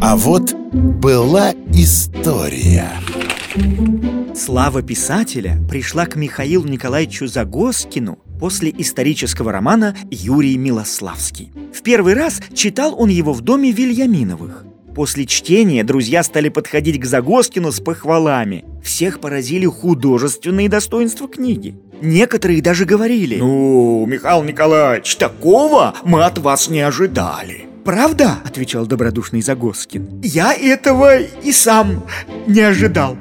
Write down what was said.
А вот была история. Слава писателя пришла к Михаилу Николаевичу Загоскину после исторического романа «Юрий Милославский». В первый раз читал он его в доме Вильяминовых. После чтения друзья стали подходить к Загоскину с похвалами. Всех поразили художественные достоинства книги. Некоторые даже говорили «Ну, Михаил Николаевич, такого мы от вас не ожидали». «Правда?» – отвечал добродушный Загоскин. «Я этого и сам не ожидал».